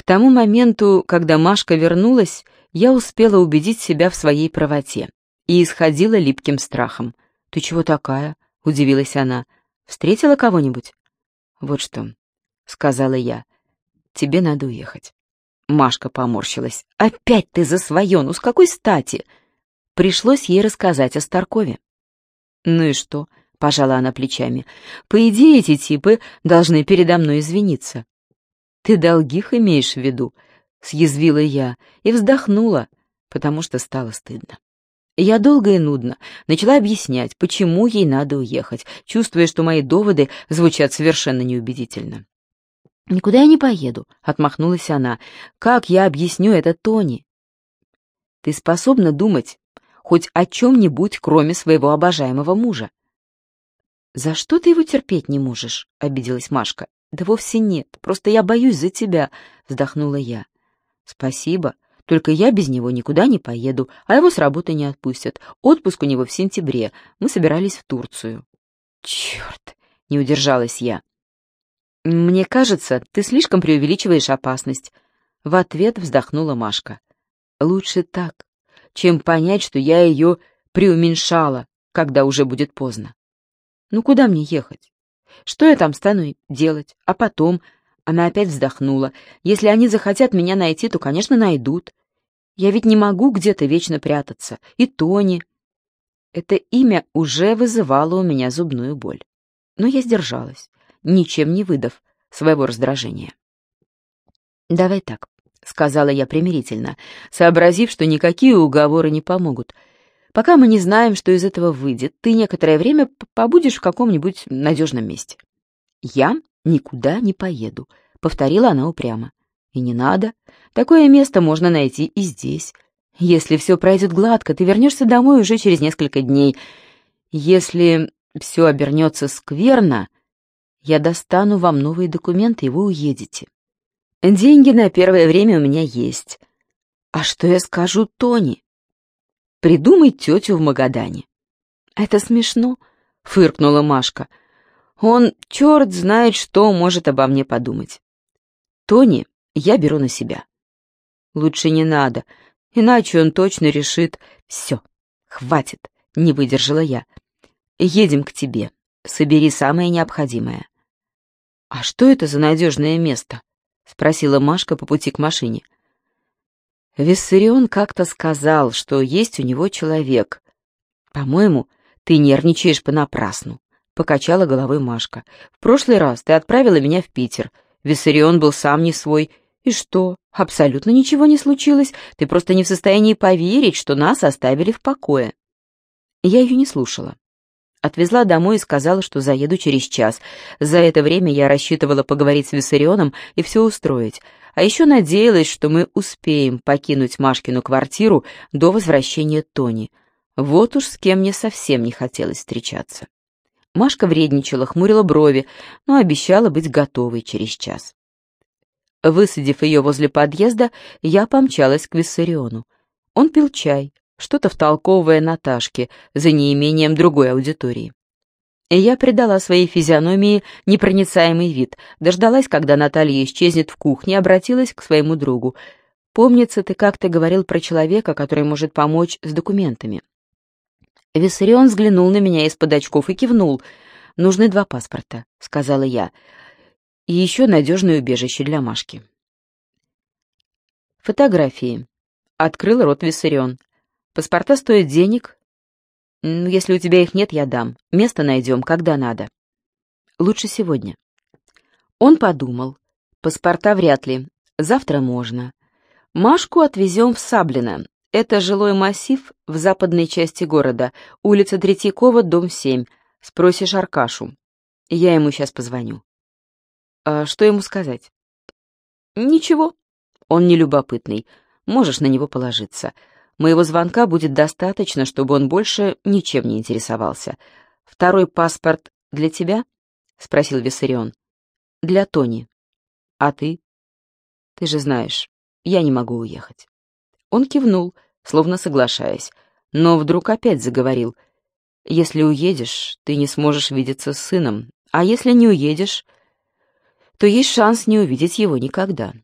К тому моменту, когда Машка вернулась, я успела убедить себя в своей правоте и исходила липким страхом. «Ты чего такая?» — удивилась она. «Встретила кого-нибудь?» «Вот что», — сказала я, — «тебе надо уехать». Машка поморщилась. «Опять ты за свое, ну с какой стати?» Пришлось ей рассказать о Старкове. «Ну и что?» — пожала она плечами. «По идее, эти типы должны передо мной извиниться». «Ты долгих имеешь в виду?» — съязвила я и вздохнула, потому что стало стыдно. Я долго и нудно начала объяснять, почему ей надо уехать, чувствуя, что мои доводы звучат совершенно неубедительно. «Никуда я не поеду», — отмахнулась она. «Как я объясню это Тони?» «Ты способна думать хоть о чем-нибудь, кроме своего обожаемого мужа?» «За что ты его терпеть не можешь?» — обиделась Машка. «Да вовсе нет, просто я боюсь за тебя», — вздохнула я. «Спасибо, только я без него никуда не поеду, а его с работы не отпустят. Отпуск у него в сентябре, мы собирались в Турцию». «Черт!» — не удержалась я. «Мне кажется, ты слишком преувеличиваешь опасность», — в ответ вздохнула Машка. «Лучше так, чем понять, что я ее преуменьшала, когда уже будет поздно. Ну куда мне ехать? Что я там стану делать? А потом...» Она опять вздохнула. «Если они захотят меня найти, то, конечно, найдут. Я ведь не могу где-то вечно прятаться. И Тони...» Это имя уже вызывало у меня зубную боль. Но я сдержалась, ничем не выдав своего раздражения. «Давай так», — сказала я примирительно, сообразив, что никакие уговоры не помогут. «Пока мы не знаем, что из этого выйдет, ты некоторое время побудешь в каком-нибудь надежном месте». «Я никуда не поеду», — повторила она упрямо. «И не надо. Такое место можно найти и здесь. Если все пройдет гладко, ты вернешься домой уже через несколько дней. Если все обернется скверно, я достану вам новые документы, и вы уедете. Деньги на первое время у меня есть. А что я скажу Тони? Придумай тетю в Магадане. Это смешно, фыркнула Машка. Он, черт знает, что может обо мне подумать. Тони я беру на себя. Лучше не надо, иначе он точно решит. Все, хватит, не выдержала я. Едем к тебе. Собери самое необходимое. А что это за надежное место? Спросила Машка по пути к машине. Виссарион как-то сказал, что есть у него человек. По-моему, ты нервничаешь понапрасну. Покачала головой Машка. «В прошлый раз ты отправила меня в Питер. Виссарион был сам не свой. И что? Абсолютно ничего не случилось. Ты просто не в состоянии поверить, что нас оставили в покое». Я ее не слушала. Отвезла домой и сказала, что заеду через час. За это время я рассчитывала поговорить с Виссарионом и все устроить. А еще надеялась, что мы успеем покинуть Машкину квартиру до возвращения Тони. Вот уж с кем мне совсем не хотелось встречаться. Машка вредничала, хмурила брови, но обещала быть готовой через час. Высадив ее возле подъезда, я помчалась к Виссариону. Он пил чай, что-то втолковывая Наташке за неимением другой аудитории. И я придала своей физиономии непроницаемый вид, дождалась, когда Наталья исчезнет в кухне, обратилась к своему другу. «Помнится, ты как-то говорил про человека, который может помочь с документами. Виссарион взглянул на меня из-под очков и кивнул. «Нужны два паспорта», — сказала я. «И еще надежное убежище для Машки». «Фотографии», — открыл рот Виссарион. «Паспорта стоят денег. Если у тебя их нет, я дам. Место найдем, когда надо. Лучше сегодня». Он подумал. «Паспорта вряд ли. Завтра можно. Машку отвезем в Саблино. Это жилой массив в западной части города, улица Третьякова, дом 7. Спросишь Аркашу. Я ему сейчас позвоню. А что ему сказать? Ничего. Он не любопытный. Можешь на него положиться. Моего звонка будет достаточно, чтобы он больше ничем не интересовался. Второй паспорт для тебя? Спросил Виссарион. Для Тони. А ты? Ты же знаешь, я не могу уехать. Он кивнул, словно соглашаясь, но вдруг опять заговорил. «Если уедешь, ты не сможешь видеться с сыном, а если не уедешь, то есть шанс не увидеть его никогда».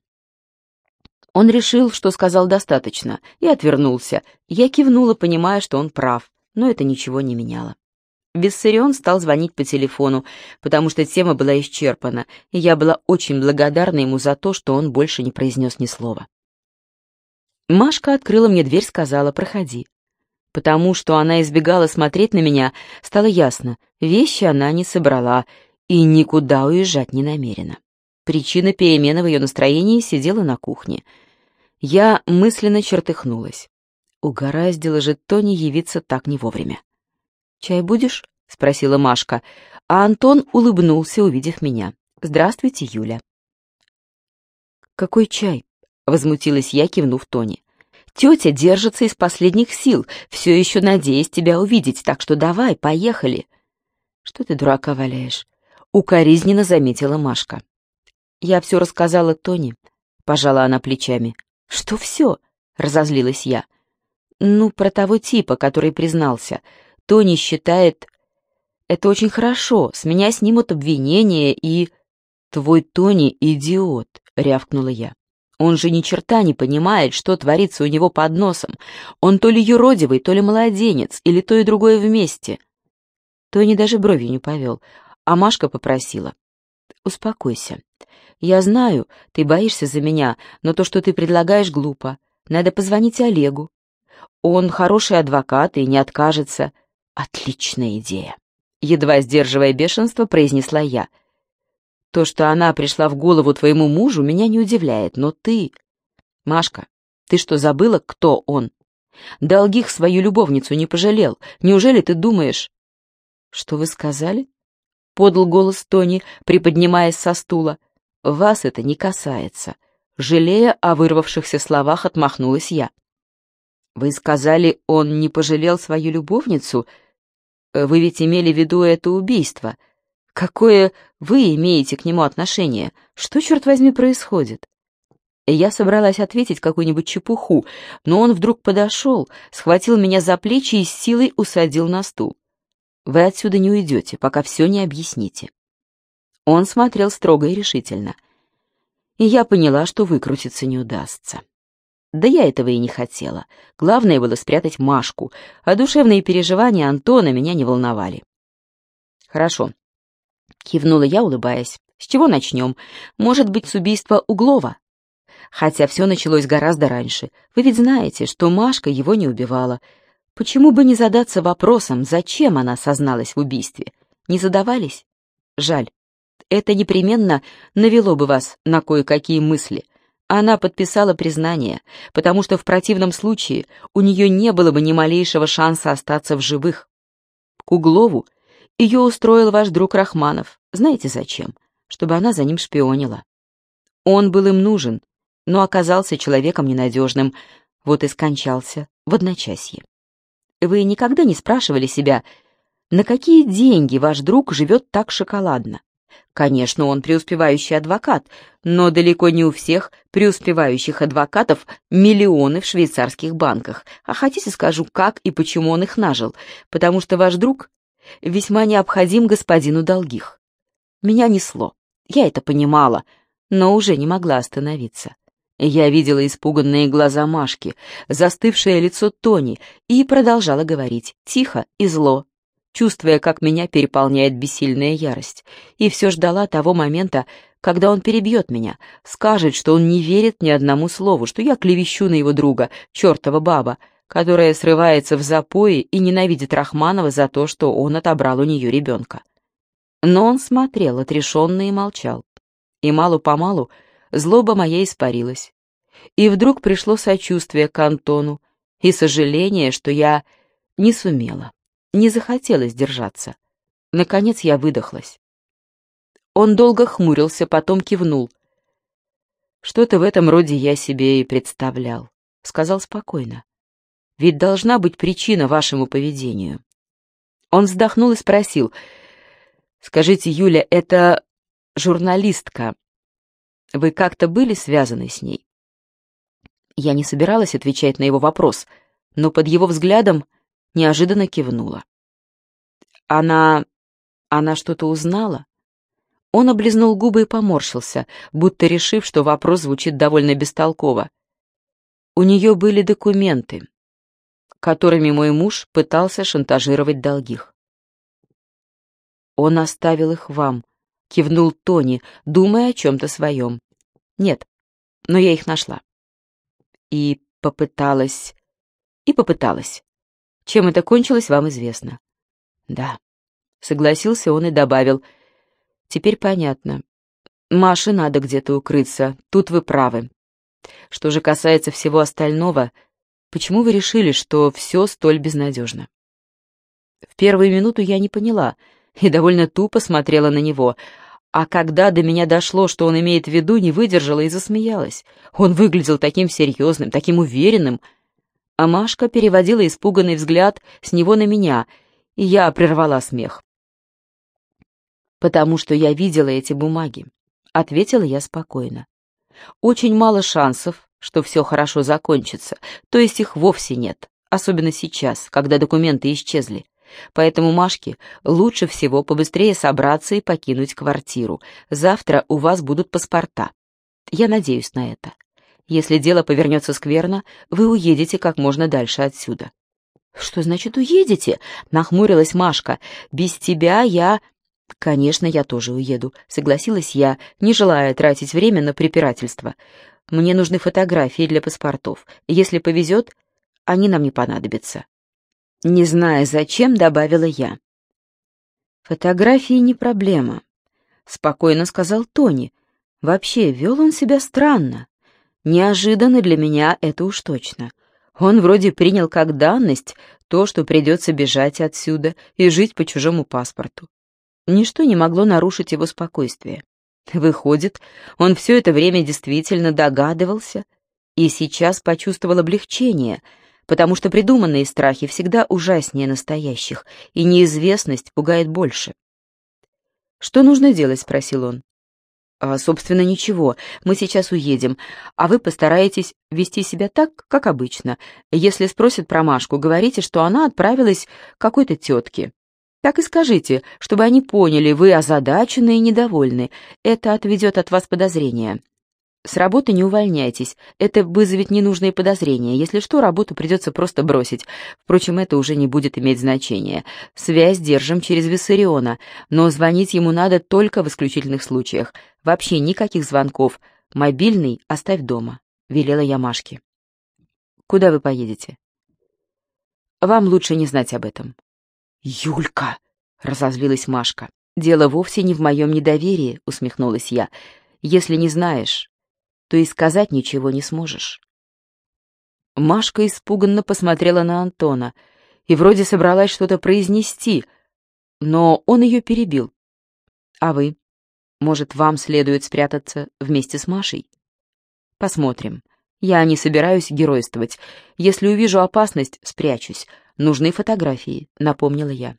Он решил, что сказал достаточно, и отвернулся. Я кивнула, понимая, что он прав, но это ничего не меняло. Виссарион стал звонить по телефону, потому что тема была исчерпана, и я была очень благодарна ему за то, что он больше не произнес ни слова. Машка открыла мне дверь, сказала «проходи». Потому что она избегала смотреть на меня, стало ясно, вещи она не собрала и никуда уезжать не намерена. Причина перемены в ее настроении сидела на кухне. Я мысленно чертыхнулась. Угораздило же Тони явиться так не вовремя. «Чай будешь?» — спросила Машка, а Антон улыбнулся, увидев меня. «Здравствуйте, Юля». «Какой чай?» — возмутилась я, кивнув Тони. «Тетя держится из последних сил, все еще надеясь тебя увидеть, так что давай, поехали». «Что ты дурака валяешь?» — укоризненно заметила Машка. «Я все рассказала Тони», — пожала она плечами. «Что все?» — разозлилась я. «Ну, про того типа, который признался. Тони считает... Это очень хорошо, с меня снимут обвинения и... Твой Тони — идиот, — рявкнула я. Он же ни черта не понимает, что творится у него под носом. Он то ли юродивый, то ли младенец, или то и другое вместе. Тони даже бровью не повел, а Машка попросила. «Успокойся. Я знаю, ты боишься за меня, но то, что ты предлагаешь, глупо. Надо позвонить Олегу. Он хороший адвокат и не откажется. Отличная идея. Едва сдерживая бешенство, произнесла я. То, что она пришла в голову твоему мужу, меня не удивляет, но ты... Машка, ты что, забыла, кто он? Долгих свою любовницу не пожалел. Неужели ты думаешь... Что вы сказали? Подал голос Тони, приподнимаясь со стула. Вас это не касается. Жалея о вырвавшихся словах, отмахнулась я. Вы сказали, он не пожалел свою любовницу? Вы ведь имели в виду это убийство. Какое вы имеете к нему отношение? Что, черт возьми, происходит?» Я собралась ответить какую-нибудь чепуху, но он вдруг подошел, схватил меня за плечи и с силой усадил на стул. «Вы отсюда не уйдете, пока все не объясните». Он смотрел строго и решительно. И я поняла, что выкрутиться не удастся. Да я этого и не хотела. Главное было спрятать Машку, а душевные переживания Антона меня не волновали. «Хорошо», — кивнула я, улыбаясь. «С чего начнем? Может быть, с убийства Углова?» Хотя все началось гораздо раньше. Вы ведь знаете, что Машка его не убивала. Почему бы не задаться вопросом, зачем она созналась в убийстве? Не задавались? Жаль. Это непременно навело бы вас на кое-какие мысли — она подписала признание, потому что в противном случае у нее не было бы ни малейшего шанса остаться в живых. К Углову ее устроил ваш друг Рахманов. Знаете зачем? Чтобы она за ним шпионила. Он был им нужен, но оказался человеком ненадежным, вот и скончался в одночасье. Вы никогда не спрашивали себя, на какие деньги ваш друг живет так шоколадно? Конечно, он преуспевающий адвокат, но далеко не у всех преуспевающих адвокатов миллионы в швейцарских банках. А хотите скажу, как и почему он их нажил? Потому что ваш друг весьма необходим господину Долгих. Меня несло. Я это понимала, но уже не могла остановиться. Я видела испуганные глаза Машки, застывшее лицо Тони и продолжала говорить, тихо и зло, чувствуя, как меня переполняет бессильная ярость, и все ждала того момента, когда он перебьет меня, скажет, что он не верит ни одному слову, что я клевещу на его друга, чертова баба, которая срывается в запое и ненавидит Рахманова за то, что он отобрал у нее ребенка. Но он смотрел отрешенно и молчал. И мало-помалу злоба моя испарилась. И вдруг пришло сочувствие к Антону и сожаление, что я не сумела. Не захотелось держаться. Наконец я выдохлась. Он долго хмурился, потом кивнул. «Что-то в этом роде я себе и представлял», — сказал спокойно. «Ведь должна быть причина вашему поведению». Он вздохнул и спросил. «Скажите, Юля, это журналистка. Вы как-то были связаны с ней?» Я не собиралась отвечать на его вопрос, но под его взглядом неожиданно кивнула. Она... она что-то узнала? Он облизнул губы и поморщился, будто решив, что вопрос звучит довольно бестолково. У нее были документы, которыми мой муж пытался шантажировать долгих. «Он оставил их вам», — кивнул Тони, думая о чем-то своем. «Нет, но я их нашла». И попыталась... И попыталась. Чем это кончилось, вам известно. «Да», — согласился он и добавил. «Теперь понятно. Маше надо где-то укрыться, тут вы правы. Что же касается всего остального, почему вы решили, что все столь безнадежно?» В первую минуту я не поняла — и довольно тупо смотрела на него, а когда до меня дошло, что он имеет в виду, не выдержала и засмеялась. Он выглядел таким серьезным, таким уверенным. А Машка переводила испуганный взгляд с него на меня, и я прервала смех. «Потому что я видела эти бумаги», — ответила я спокойно. «Очень мало шансов, что все хорошо закончится, то есть их вовсе нет, особенно сейчас, когда документы исчезли. Поэтому Машке лучше всего побыстрее собраться и покинуть квартиру. Завтра у вас будут паспорта. Я надеюсь на это. Если дело повернется скверно, вы уедете как можно дальше отсюда». «Что значит уедете?» — нахмурилась Машка. «Без тебя я...» «Конечно, я тоже уеду», — согласилась я, не желая тратить время на препирательство. «Мне нужны фотографии для паспортов. Если повезет, они нам не понадобятся». Не зная зачем, добавила я. «Фотографии не проблема», — спокойно сказал Тони. «Вообще, вел он себя странно. Неожиданно для меня это уж точно. Он вроде принял как данность то, что придется бежать отсюда и жить по чужому паспорту. Ничто не могло нарушить его спокойствие. Выходит, он все это время действительно догадывался и сейчас почувствовал облегчение — потому что придуманные страхи всегда ужаснее настоящих, и неизвестность пугает больше. «Что нужно делать?» — спросил он. «А, собственно, ничего. Мы сейчас уедем, а вы постараетесь вести себя так, как обычно. Если спросят про Машку, говорите, что она отправилась к какой-то тетке. Так и скажите, чтобы они поняли, вы озадачены и недовольны. Это отведет от вас подозрения. С работы не увольняйтесь, это вызовет ненужные подозрения. Если что, работу придется просто бросить. Впрочем, это уже не будет иметь значения. Связь держим через Виссариона, но звонить ему надо только в исключительных случаях. Вообще никаких звонков. Мобильный оставь дома», — велела я Машке. «Куда вы поедете?» «Вам лучше не знать об этом». «Юлька!» — разозлилась Машка. «Дело вовсе не в моем недоверии», — усмехнулась я. «Если не знаешь, то и сказать ничего не сможешь. Машка испуганно посмотрела на Антона и вроде собралась что-то произнести, но он ее перебил. «А вы? Может, вам следует спрятаться вместе с Машей?» «Посмотрим. Я не собираюсь геройствовать. Если увижу опасность, спрячусь. Нужны фотографии», — напомнила я.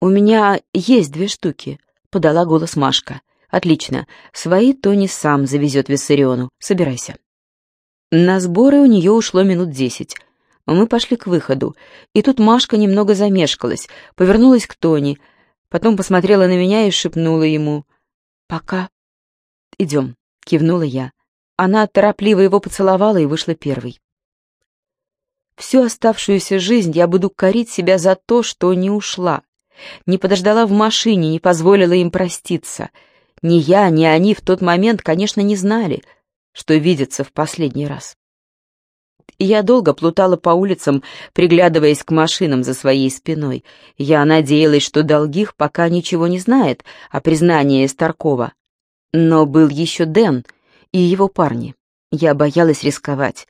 «У меня есть две штуки», — подала голос Машка. Отлично. Свои Тони сам завезет Виссариону. Собирайся. На сборы у нее ушло минут десять. Мы пошли к выходу, и тут Машка немного замешкалась, повернулась к Тони, потом посмотрела на меня и шепнула ему «Пока». «Идем», — кивнула я. Она торопливо его поцеловала и вышла первой. Всю оставшуюся жизнь я буду корить себя за то, что не ушла, не подождала в машине, не позволила им проститься — ни я, ни они в тот момент, конечно, не знали, что видятся в последний раз. Я долго плутала по улицам, приглядываясь к машинам за своей спиной. Я надеялась, что Долгих пока ничего не знает о признании Старкова. Но был еще Дэн и его парни. Я боялась рисковать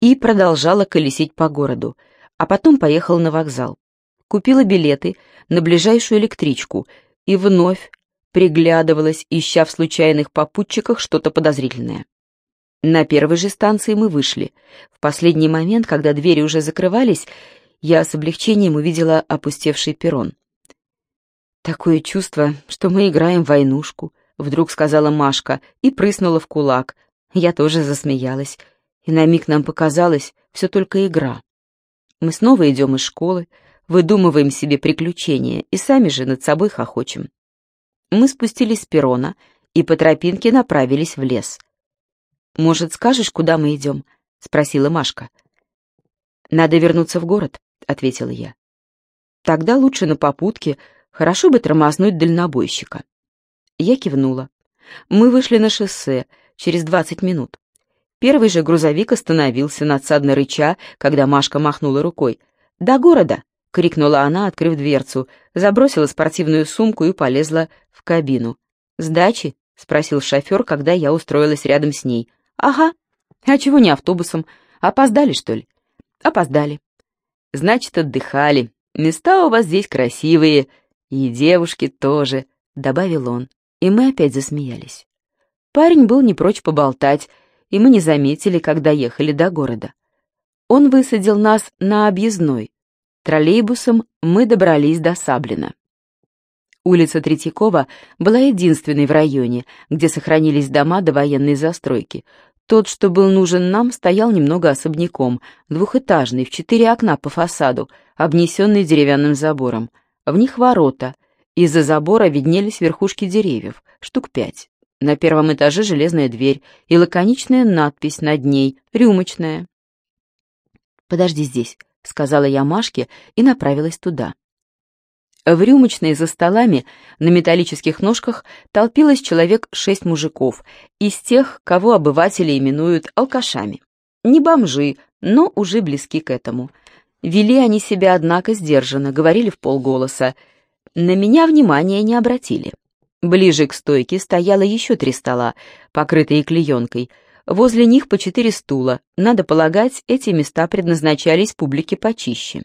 и продолжала колесить по городу, а потом поехала на вокзал. Купила билеты на ближайшую электричку и вновь приглядывалась, ища в случайных попутчиках что-то подозрительное. На первой же станции мы вышли. В последний момент, когда двери уже закрывались, я с облегчением увидела опустевший перрон. «Такое чувство, что мы играем в войнушку», — вдруг сказала Машка и прыснула в кулак. Я тоже засмеялась, и на миг нам показалось все только игра. Мы снова идем из школы, выдумываем себе приключения и сами же над собой хохочем мы спустились с перрона и по тропинке направились в лес. «Может, скажешь, куда мы идем?» спросила Машка. «Надо вернуться в город», — ответила я. «Тогда лучше на попутке, хорошо бы тормознуть дальнобойщика». Я кивнула. Мы вышли на шоссе через двадцать минут. Первый же грузовик остановился, надсадно рыча, когда Машка махнула рукой. «До города!» — крикнула она, открыв дверцу, забросила спортивную сумку и полезла в кабину. «Сдачи?» — спросил шофер, когда я устроилась рядом с ней. «Ага. А чего не автобусом? Опоздали, что ли?» «Опоздали». «Значит, отдыхали. Места у вас здесь красивые. И девушки тоже», — добавил он. И мы опять засмеялись. Парень был не прочь поболтать, и мы не заметили, когда ехали до города. Он высадил нас на объездной. Троллейбусом мы добрались до Саблина. Улица Третьякова была единственной в районе, где сохранились дома до военной застройки. Тот, что был нужен нам, стоял немного особняком, двухэтажный, в четыре окна по фасаду, обнесенный деревянным забором. В них ворота. Из-за забора виднелись верхушки деревьев, штук пять. На первом этаже железная дверь и лаконичная надпись над ней «Рюмочная». «Подожди здесь», — сказала я Машке и направилась туда. В рюмочной за столами на металлических ножках толпилось человек шесть мужиков, из тех, кого обыватели именуют алкашами. Не бомжи, но уже близки к этому. Вели они себя, однако, сдержанно, говорили в полголоса. На меня внимания не обратили. Ближе к стойке стояло еще три стола, покрытые клеенкой. Возле них по четыре стула. Надо полагать, эти места предназначались публике почище.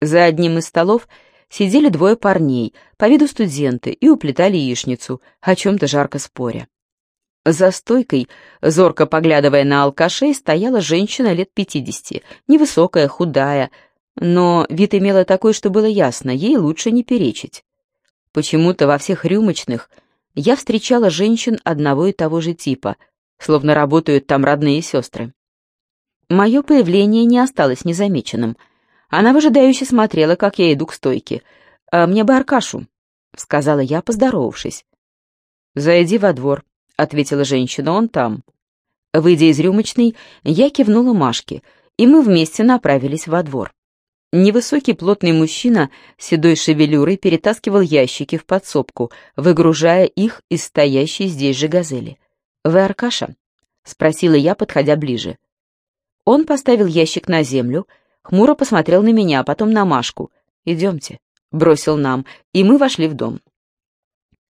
За одним из столов — сидели двое парней, по виду студенты, и уплетали яичницу, о чем-то жарко споря. За стойкой, зорко поглядывая на алкашей, стояла женщина лет пятидесяти, невысокая, худая, но вид имела такой, что было ясно, ей лучше не перечить. Почему-то во всех рюмочных я встречала женщин одного и того же типа, словно работают там родные сестры. Мое появление не осталось незамеченным — она выжидающе смотрела, как я иду к стойке. «А мне бы Аркашу», — сказала я, поздоровавшись. «Зайди во двор», — ответила женщина, — «он там». Выйдя из рюмочной, я кивнула Машке, и мы вместе направились во двор. Невысокий плотный мужчина с седой шевелюрой перетаскивал ящики в подсобку, выгружая их из стоящей здесь же газели. «Вы Аркаша?» — спросила я, подходя ближе. Он поставил ящик на землю, — Хмуро посмотрел на меня, а потом на Машку. «Идемте», — бросил нам, и мы вошли в дом.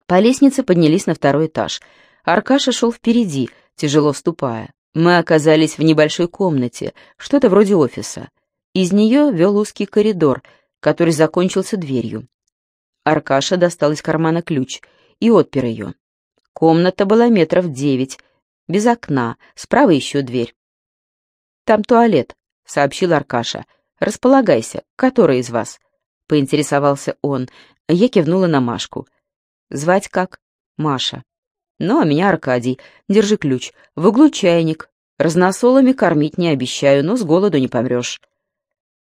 По лестнице поднялись на второй этаж. Аркаша шел впереди, тяжело ступая. Мы оказались в небольшой комнате, что-то вроде офиса. Из нее вел узкий коридор, который закончился дверью. Аркаша достал из кармана ключ и отпер ее. Комната была метров девять, без окна, справа еще дверь. «Там туалет», — сообщил Аркаша. «Располагайся. Который из вас?» — поинтересовался он. Я кивнула на Машку. «Звать как?» «Маша». «Ну, а меня Аркадий. Держи ключ. В углу чайник. Разносолами кормить не обещаю, но с голоду не помрешь».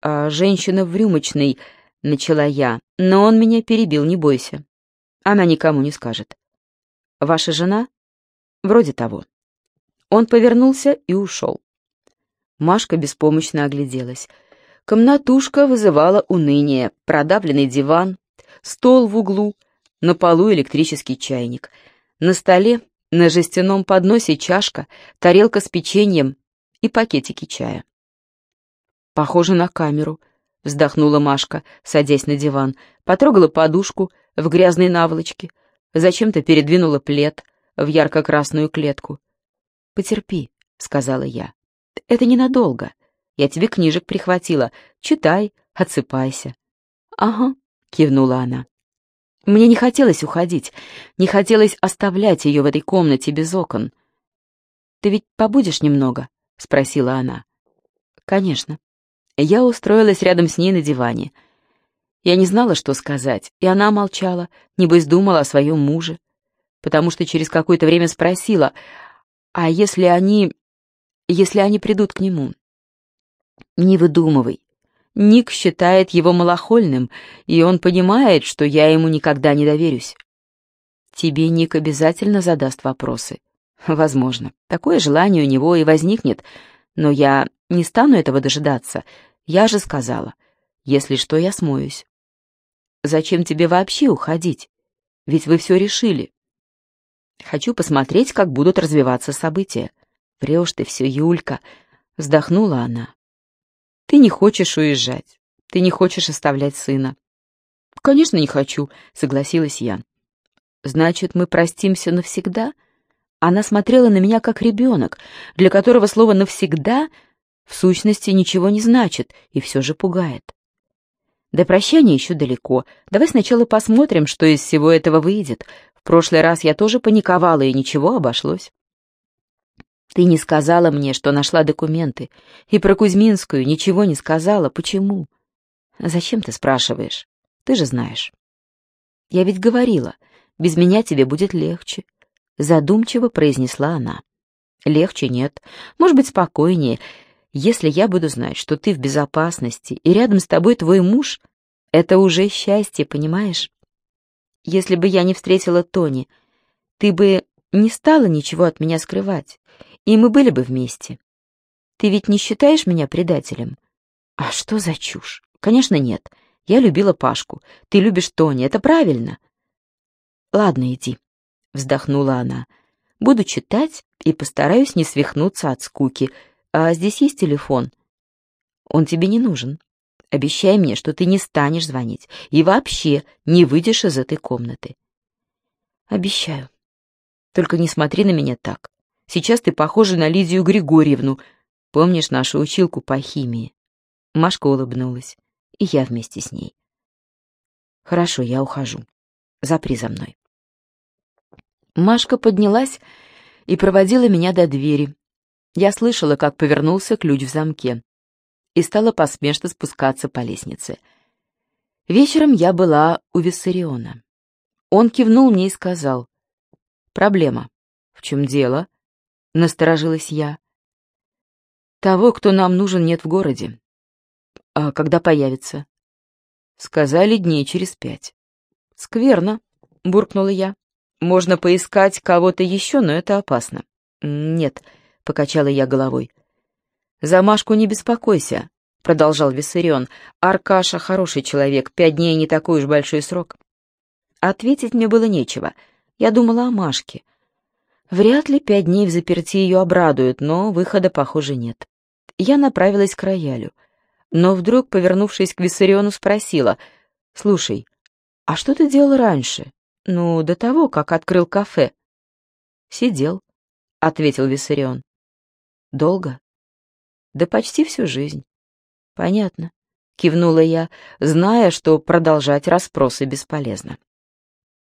«А женщина в рюмочной...» — начала я, но он меня перебил, не бойся. Она никому не скажет. «Ваша жена?» «Вроде того». Он повернулся и ушел. Машка беспомощно огляделась. Комнатушка вызывала уныние, продавленный диван, стол в углу, на полу электрический чайник. На столе, на жестяном подносе чашка, тарелка с печеньем и пакетики чая. «Похоже на камеру», — вздохнула Машка, садясь на диван, потрогала подушку в грязной наволочке, зачем-то передвинула плед в ярко-красную клетку. «Потерпи», — сказала я. Это ненадолго. Я тебе книжек прихватила. Читай, отсыпайся». «Ага», — кивнула она. Мне не хотелось уходить, не хотелось оставлять ее в этой комнате без окон. «Ты ведь побудешь немного?» — спросила она. «Конечно». Я устроилась рядом с ней на диване. Я не знала, что сказать, и она молчала, небось думала о своем муже, потому что через какое-то время спросила, «А если они если они придут к нему. Не выдумывай. Ник считает его малохольным, и он понимает, что я ему никогда не доверюсь. Тебе Ник обязательно задаст вопросы. Возможно. Такое желание у него и возникнет, Но я не стану этого дожидаться. Я же сказала, если что, я смоюсь. Зачем тебе вообще уходить? Ведь вы все решили. Хочу посмотреть, как будут развиваться события. Врешь ты все, Юлька, вздохнула она. Ты не хочешь уезжать. Ты не хочешь оставлять сына. Конечно, не хочу, согласилась я. Значит, мы простимся навсегда? Она смотрела на меня как ребенок, для которого слово «навсегда» в сущности ничего не значит и все же пугает. До прощания еще далеко. Давай сначала посмотрим, что из всего этого выйдет. В прошлый раз я тоже паниковала, и ничего обошлось. Ты не сказала мне, что нашла документы. И про Кузьминскую ничего не сказала. Почему? Зачем ты спрашиваешь? Ты же знаешь. Я ведь говорила, без меня тебе будет легче. Задумчиво произнесла она. Легче нет. Может быть, спокойнее. Если я буду знать, что ты в безопасности, и рядом с тобой твой муж, это уже счастье, понимаешь? Если бы я не встретила Тони, ты бы не стала ничего от меня скрывать и мы были бы вместе. Ты ведь не считаешь меня предателем? А что за чушь? Конечно, нет. Я любила Пашку. Ты любишь Тони, это правильно. Ладно, иди, вздохнула она. Буду читать и постараюсь не свихнуться от скуки. А здесь есть телефон. Он тебе не нужен. Обещай мне, что ты не станешь звонить и вообще не выйдешь из этой комнаты. Обещаю. Только не смотри на меня так. Сейчас ты похожа на Лидию Григорьевну. Помнишь нашу училку по химии?» Машка улыбнулась, и я вместе с ней. «Хорошо, я ухожу. Запри за мной». Машка поднялась и проводила меня до двери. Я слышала, как повернулся ключ в замке, и стала посмешно спускаться по лестнице. Вечером я была у Виссариона. Он кивнул мне и сказал. «Проблема. В чем дело?» — насторожилась я. «Того, кто нам нужен, нет в городе. А когда появится?» «Сказали дней через пять». «Скверно», — буркнула я. «Можно поискать кого-то еще, но это опасно». «Нет», — покачала я головой. «За Машку не беспокойся», — продолжал Виссарион. «Аркаша хороший человек, пять дней не такой уж большой срок». Ответить мне было нечего. Я думала о Машке, Вряд ли пять дней в заперти ее обрадуют, но выхода, похоже, нет. Я направилась к роялю, но вдруг, повернувшись к Виссариону, спросила, «Слушай, а что ты делал раньше? Ну, до того, как открыл кафе?» «Сидел», — ответил Виссарион. «Долго?» «Да почти всю жизнь». «Понятно», — кивнула я, зная, что продолжать расспросы бесполезно.